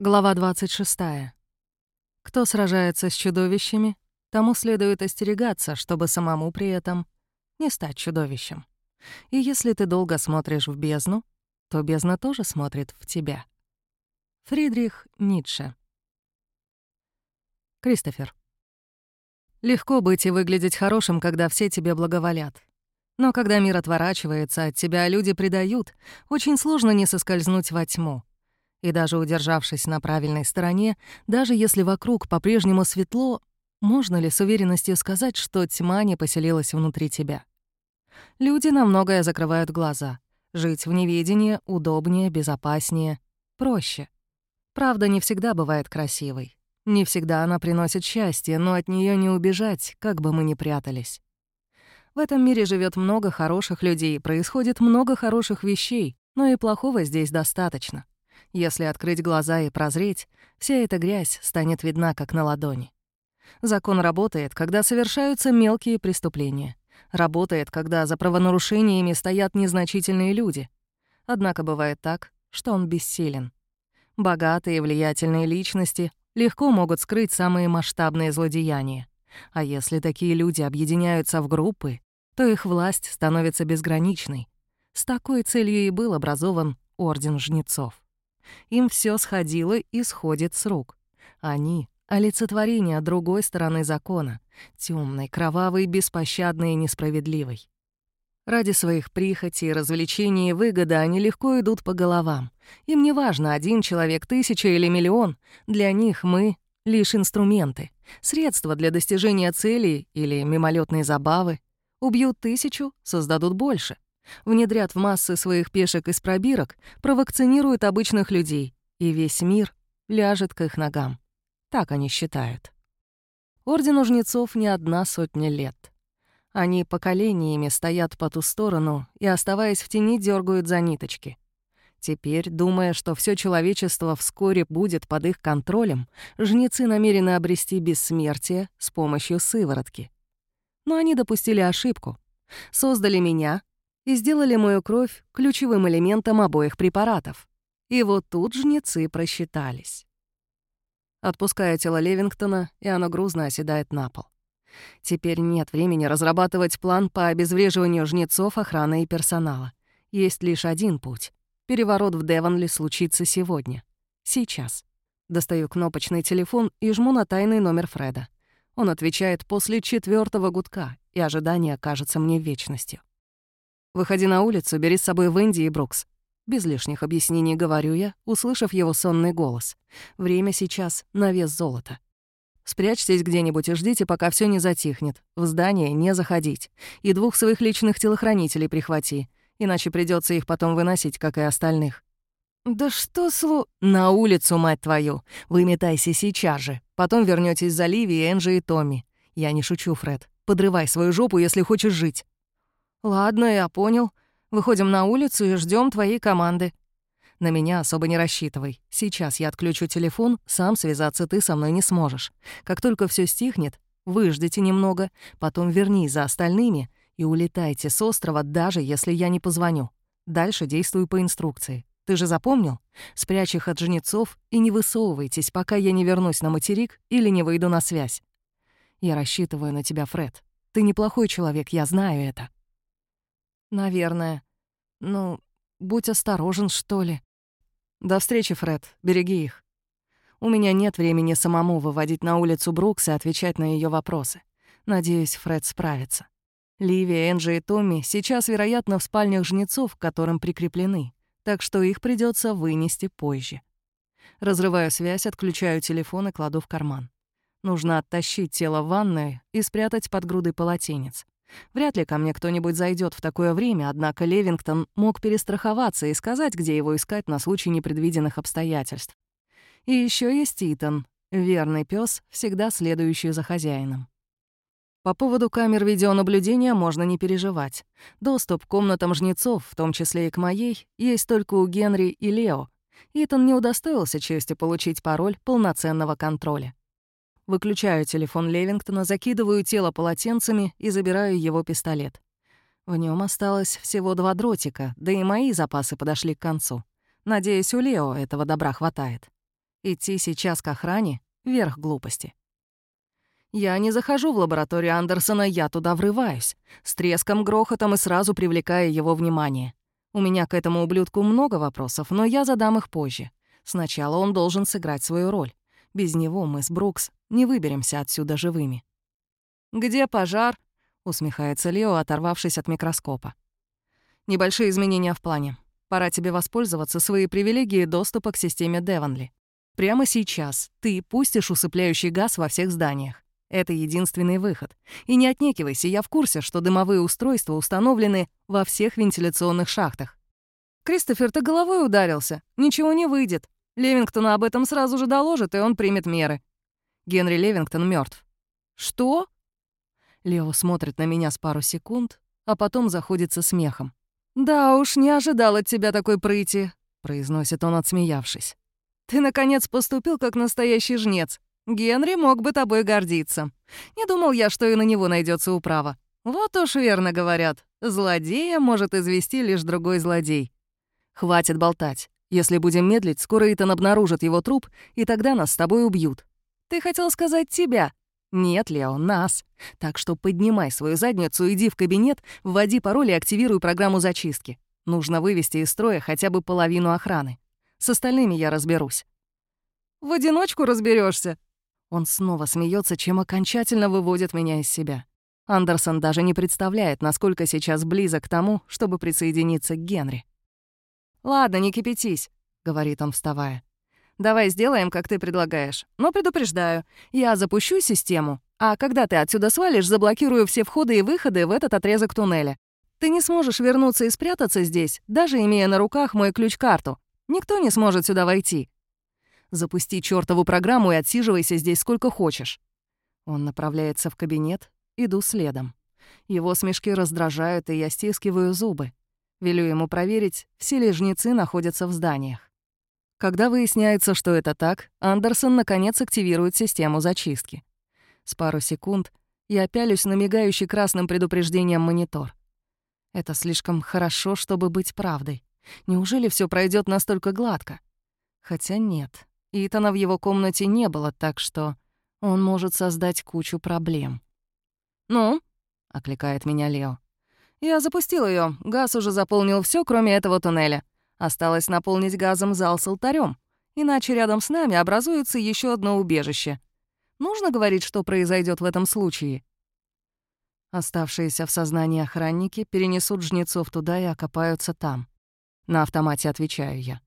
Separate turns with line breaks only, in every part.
Глава 26. Кто сражается с чудовищами, тому следует остерегаться, чтобы самому при этом не стать чудовищем. И если ты долго смотришь в бездну, то бездна тоже смотрит в тебя. Фридрих Ницше. Кристофер. Легко быть и выглядеть хорошим, когда все тебе благоволят. Но когда мир отворачивается от тебя, люди предают, очень сложно не соскользнуть во тьму — и даже удержавшись на правильной стороне, даже если вокруг по-прежнему светло, можно ли с уверенностью сказать, что тьма не поселилась внутри тебя? Люди на многое закрывают глаза. Жить в неведении удобнее, безопаснее, проще. Правда не всегда бывает красивой. Не всегда она приносит счастье, но от нее не убежать, как бы мы ни прятались. В этом мире живет много хороших людей, происходит много хороших вещей, но и плохого здесь достаточно. Если открыть глаза и прозреть, вся эта грязь станет видна как на ладони. Закон работает, когда совершаются мелкие преступления. Работает, когда за правонарушениями стоят незначительные люди. Однако бывает так, что он бессилен. Богатые и влиятельные личности легко могут скрыть самые масштабные злодеяния. А если такие люди объединяются в группы, то их власть становится безграничной. С такой целью и был образован Орден Жнецов. Им все сходило и сходит с рук. Они — олицетворение другой стороны закона, темной, кровавой, беспощадной и несправедливой. Ради своих прихотей, развлечений и выгоды они легко идут по головам. Им не важно, один человек, тысяча или миллион. Для них мы — лишь инструменты, средства для достижения целей или мимолетной забавы. Убьют тысячу — создадут больше — внедрят в массы своих пешек из пробирок, провакцинируют обычных людей, и весь мир ляжет к их ногам. Так они считают. Ордену жнецов не одна сотня лет. Они поколениями стоят по ту сторону и, оставаясь в тени, дергают за ниточки. Теперь, думая, что все человечество вскоре будет под их контролем, жнецы намерены обрести бессмертие с помощью сыворотки. Но они допустили ошибку. Создали меня, и сделали мою кровь ключевым элементом обоих препаратов. И вот тут жнецы просчитались. Отпускаю тело Левингтона, и оно грузно оседает на пол. Теперь нет времени разрабатывать план по обезвреживанию жнецов, охраны и персонала. Есть лишь один путь. Переворот в Девонли случится сегодня. Сейчас. Достаю кнопочный телефон и жму на тайный номер Фреда. Он отвечает после четвертого гудка, и ожидание кажется мне вечностью. Выходи на улицу, бери с собой Венди и Брукс. Без лишних объяснений говорю я, услышав его сонный голос. Время сейчас на вес золота. Спрячьтесь где-нибудь и ждите, пока все не затихнет. В здание не заходить. И двух своих личных телохранителей прихвати, иначе придется их потом выносить, как и остальных. «Да что слу...» «На улицу, мать твою! Выметайся сейчас же. Потом вернётесь за Ливи, Энджи и Томми. Я не шучу, Фред. Подрывай свою жопу, если хочешь жить. «Ладно, я понял. Выходим на улицу и ждем твоей команды». «На меня особо не рассчитывай. Сейчас я отключу телефон, сам связаться ты со мной не сможешь. Как только все стихнет, выждите немного, потом вернись за остальными и улетайте с острова, даже если я не позвоню. Дальше действуй по инструкции. Ты же запомнил? Спрячь их от жнецов и не высовывайтесь, пока я не вернусь на материк или не выйду на связь. Я рассчитываю на тебя, Фред. Ты неплохой человек, я знаю это. «Наверное. Ну, будь осторожен, что ли». «До встречи, Фред. Береги их». У меня нет времени самому выводить на улицу Брукс и отвечать на ее вопросы. Надеюсь, Фред справится. Ливия, Энджи и Томми сейчас, вероятно, в спальнях жнецов, к которым прикреплены, так что их придется вынести позже. Разрываю связь, отключаю телефон и кладу в карман. Нужно оттащить тело в ванную и спрятать под грудой полотенец. Вряд ли ко мне кто-нибудь зайдет в такое время, однако Левингтон мог перестраховаться и сказать, где его искать на случай непредвиденных обстоятельств. И еще есть Итан, верный пес, всегда следующий за хозяином. По поводу камер видеонаблюдения можно не переживать. Доступ к комнатам жнецов, в том числе и к моей, есть только у Генри и Лео. Итан не удостоился чести получить пароль полноценного контроля. Выключаю телефон Левингтона, закидываю тело полотенцами и забираю его пистолет. В нем осталось всего два дротика, да и мои запасы подошли к концу. Надеюсь, у Лео этого добра хватает. Идти сейчас к охране — верх глупости. Я не захожу в лабораторию Андерсона, я туда врываюсь, с треском, грохотом и сразу привлекая его внимание. У меня к этому ублюдку много вопросов, но я задам их позже. Сначала он должен сыграть свою роль. Без него мы с Брукс не выберемся отсюда живыми. «Где пожар?» — усмехается Лео, оторвавшись от микроскопа. «Небольшие изменения в плане. Пора тебе воспользоваться своей привилегией доступа к системе Девонли. Прямо сейчас ты пустишь усыпляющий газ во всех зданиях. Это единственный выход. И не отнекивайся, я в курсе, что дымовые устройства установлены во всех вентиляционных шахтах. Кристофер, ты головой ударился. Ничего не выйдет. Левингтона об этом сразу же доложит, и он примет меры. Генри Левингтон мертв. Что? Лео смотрит на меня с пару секунд, а потом заходится смехом. «Да уж, не ожидал от тебя такой прыти», — произносит он, отсмеявшись. «Ты, наконец, поступил как настоящий жнец. Генри мог бы тобой гордиться. Не думал я, что и на него найдется управа. Вот уж верно говорят, злодея может извести лишь другой злодей. Хватит болтать. Если будем медлить, скоро Итан обнаружит его труп, и тогда нас с тобой убьют. Ты хотел сказать тебя, «Нет, Лео, нас. Так что поднимай свою задницу, иди в кабинет, вводи пароль и активируй программу зачистки. Нужно вывести из строя хотя бы половину охраны. С остальными я разберусь». «В одиночку разберешься. Он снова смеется, чем окончательно выводит меня из себя. Андерсон даже не представляет, насколько сейчас близок к тому, чтобы присоединиться к Генри. «Ладно, не кипятись», — говорит он, вставая. Давай сделаем, как ты предлагаешь. Но предупреждаю, я запущу систему, а когда ты отсюда свалишь, заблокирую все входы и выходы в этот отрезок туннеля. Ты не сможешь вернуться и спрятаться здесь, даже имея на руках мой ключ-карту. Никто не сможет сюда войти. Запусти чёртову программу и отсиживайся здесь сколько хочешь. Он направляется в кабинет, иду следом. Его смешки раздражают, и я стискиваю зубы. Велю ему проверить, все ли жнецы находятся в зданиях. Когда выясняется, что это так, Андерсон наконец активирует систему зачистки. С пару секунд я пялюсь на мигающий красным предупреждением монитор. Это слишком хорошо, чтобы быть правдой. Неужели все пройдет настолько гладко? Хотя нет, Итана в его комнате не было, так что он может создать кучу проблем. «Ну?» — окликает меня Лео. «Я запустил ее. Газ уже заполнил все, кроме этого туннеля. Осталось наполнить газом зал с алтарем, иначе рядом с нами образуется еще одно убежище. Нужно говорить, что произойдет в этом случае. Оставшиеся в сознании охранники перенесут жнецов туда и окопаются там. На автомате отвечаю я.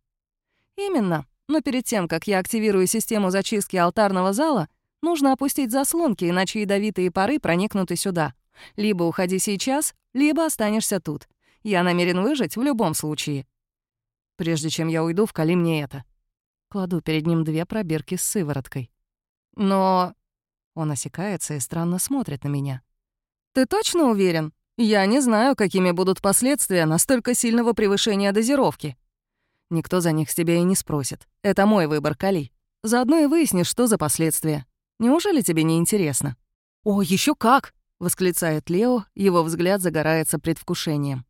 Именно. Но перед тем, как я активирую систему зачистки алтарного зала, нужно опустить заслонки, иначе ядовитые пары проникнут и сюда. Либо уходи сейчас, либо останешься тут. Я намерен выжить в любом случае. Прежде чем я уйду, вкали мне это. Кладу перед ним две пробирки с сывороткой. Но... Он осекается и странно смотрит на меня. «Ты точно уверен? Я не знаю, какими будут последствия настолько сильного превышения дозировки». Никто за них с тебя и не спросит. Это мой выбор, Кали. Заодно и выяснишь, что за последствия. Неужели тебе не интересно? «О, еще как!» — восклицает Лео, его взгляд загорается предвкушением.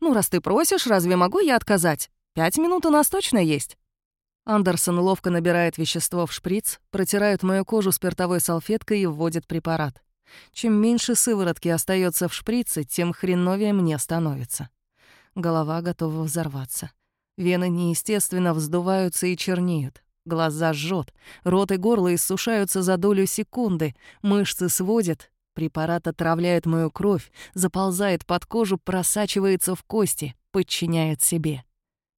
«Ну, раз ты просишь, разве могу я отказать? Пять минут у нас точно есть». Андерсон ловко набирает вещество в шприц, протирает мою кожу спиртовой салфеткой и вводит препарат. Чем меньше сыворотки остается в шприце, тем хреновее мне становится. Голова готова взорваться. Вены неестественно вздуваются и чернеют. Глаза жжет, рот и горло иссушаются за долю секунды, мышцы сводят, препарат отравляет мою кровь, заползает под кожу, просачивается в кости, подчиняет себе.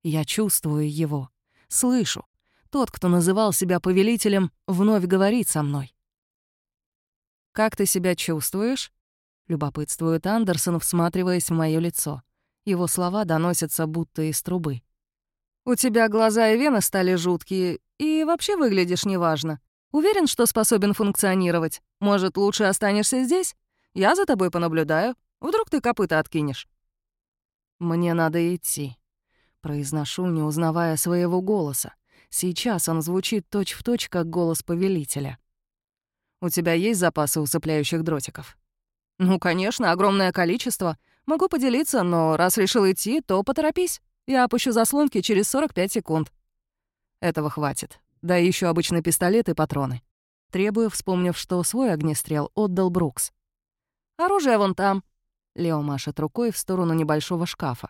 Я чувствую его, слышу. Тот, кто называл себя повелителем, вновь говорит со мной. «Как ты себя чувствуешь?» — любопытствует Андерсон, всматриваясь в моё лицо. Его слова доносятся будто из трубы. «У тебя глаза и вены стали жуткие, и вообще выглядишь неважно. Уверен, что способен функционировать. Может, лучше останешься здесь? Я за тобой понаблюдаю. Вдруг ты копыта откинешь?» «Мне надо идти», Произношу, не узнавая своего голоса. Сейчас он звучит точь-в-точь, точь, как голос повелителя. «У тебя есть запасы усыпляющих дротиков?» «Ну, конечно, огромное количество. Могу поделиться, но раз решил идти, то поторопись. Я опущу заслонки через 45 секунд». «Этого хватит. Да еще обычный пистолет и патроны. Требую, вспомнив, что свой огнестрел отдал Брукс. «Оружие вон там», — Лео машет рукой в сторону небольшого шкафа.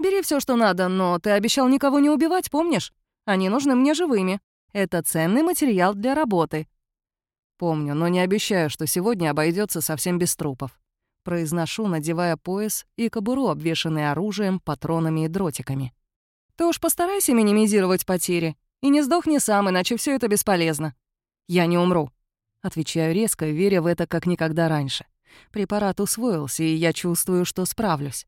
«Бери все, что надо, но ты обещал никого не убивать, помнишь? Они нужны мне живыми. Это ценный материал для работы». «Помню, но не обещаю, что сегодня обойдется совсем без трупов». Произношу, надевая пояс и кобуру, обвешанный оружием, патронами и дротиками. «Ты уж постарайся минимизировать потери. И не сдохни сам, иначе все это бесполезно. Я не умру». Отвечаю резко, веря в это как никогда раньше. Препарат усвоился, и я чувствую, что справлюсь.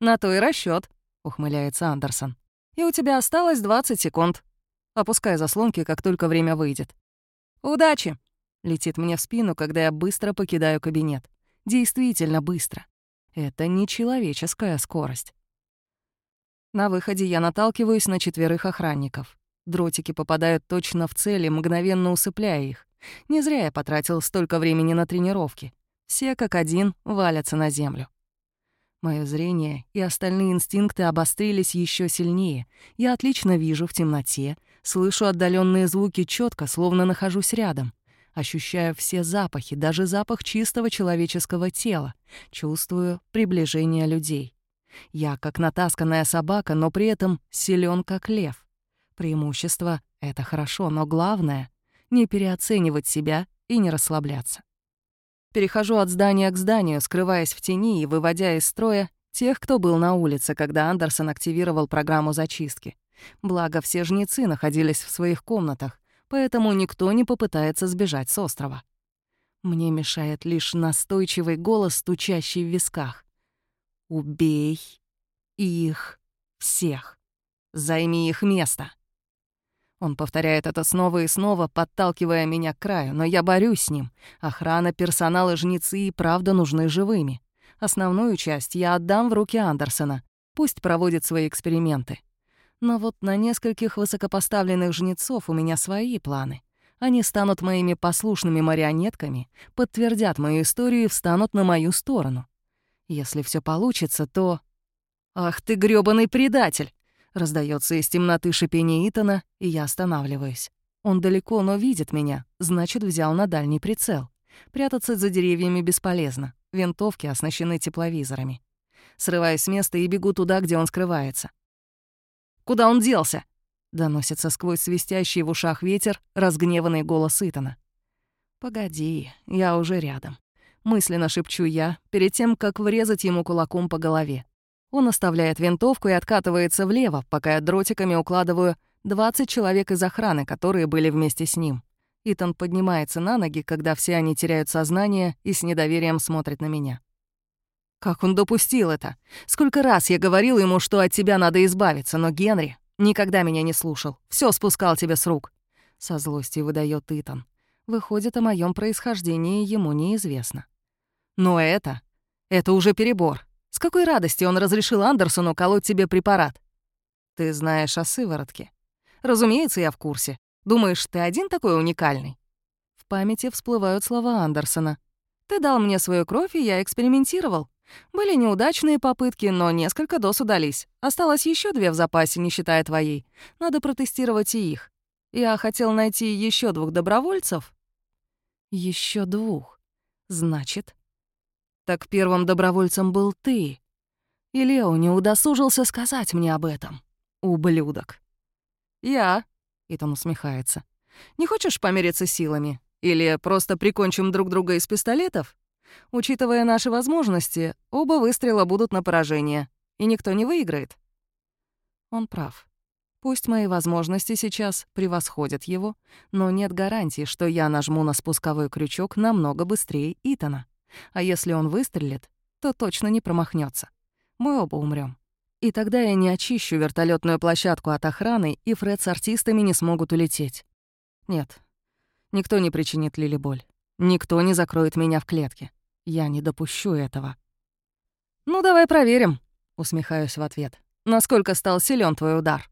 «На то и расчет, ухмыляется Андерсон. «И у тебя осталось 20 секунд. Опускай заслонки, как только время выйдет». «Удачи!» — летит мне в спину, когда я быстро покидаю кабинет. Действительно быстро. Это нечеловеческая скорость. На выходе я наталкиваюсь на четверых охранников. Дротики попадают точно в цели, мгновенно усыпляя их. Не зря я потратил столько времени на тренировки. Все как один валятся на землю. Мое зрение и остальные инстинкты обострились еще сильнее. Я отлично вижу в темноте, слышу отдаленные звуки четко, словно нахожусь рядом. Ощущаю все запахи, даже запах чистого человеческого тела. Чувствую приближение людей. Я как натасканная собака, но при этом силен как лев. Преимущество — это хорошо, но главное — не переоценивать себя и не расслабляться. Перехожу от здания к зданию, скрываясь в тени и выводя из строя тех, кто был на улице, когда Андерсон активировал программу зачистки. Благо, все жнецы находились в своих комнатах, поэтому никто не попытается сбежать с острова. Мне мешает лишь настойчивый голос, стучащий в висках. «Убей их всех! Займи их место!» Он повторяет это снова и снова, подталкивая меня к краю, но я борюсь с ним. Охрана, персонал и жнецы и правда нужны живыми. Основную часть я отдам в руки Андерсона. Пусть проводит свои эксперименты. Но вот на нескольких высокопоставленных жнецов у меня свои планы. Они станут моими послушными марионетками, подтвердят мою историю и встанут на мою сторону. Если все получится, то... Ах ты грёбаный предатель! Раздается из темноты шипение Итана, и я останавливаюсь. Он далеко, но видит меня, значит, взял на дальний прицел. Прятаться за деревьями бесполезно. Винтовки оснащены тепловизорами. Срываюсь с места и бегу туда, где он скрывается. «Куда он делся?» — доносится сквозь свистящий в ушах ветер разгневанный голос Итана. «Погоди, я уже рядом». Мысленно шепчу я, перед тем, как врезать ему кулаком по голове. Он оставляет винтовку и откатывается влево, пока я дротиками укладываю 20 человек из охраны, которые были вместе с ним. Итан поднимается на ноги, когда все они теряют сознание и с недоверием смотрят на меня. Как он допустил это? Сколько раз я говорил ему, что от тебя надо избавиться, но Генри никогда меня не слушал. Все спускал тебе с рук. Со злостью выдает Итан. Выходит, о моем происхождении ему неизвестно. Но это... это уже перебор. С какой радостью он разрешил Андерсону колоть тебе препарат? Ты знаешь о сыворотке. Разумеется, я в курсе. Думаешь, ты один такой уникальный? В памяти всплывают слова Андерсона. Ты дал мне свою кровь, и я экспериментировал. Были неудачные попытки, но несколько доз удались. Осталось еще две в запасе, не считая твоей. Надо протестировать и их. Я хотел найти еще двух добровольцев. Еще двух. Значит, так первым добровольцем был ты. И Лео не удосужился сказать мне об этом. Ублюдок. Я, Итан усмехается. Не хочешь помериться силами? Или просто прикончим друг друга из пистолетов? Учитывая наши возможности, оба выстрела будут на поражение, и никто не выиграет. Он прав. Пусть мои возможности сейчас превосходят его, но нет гарантии, что я нажму на спусковой крючок намного быстрее Итана. А если он выстрелит, то точно не промахнется. Мы оба умрем. И тогда я не очищу вертолетную площадку от охраны, и Фред с артистами не смогут улететь. Нет, никто не причинит Лили боль. Никто не закроет меня в клетке. Я не допущу этого. «Ну, давай проверим», — усмехаюсь в ответ. «Насколько стал силен твой удар?»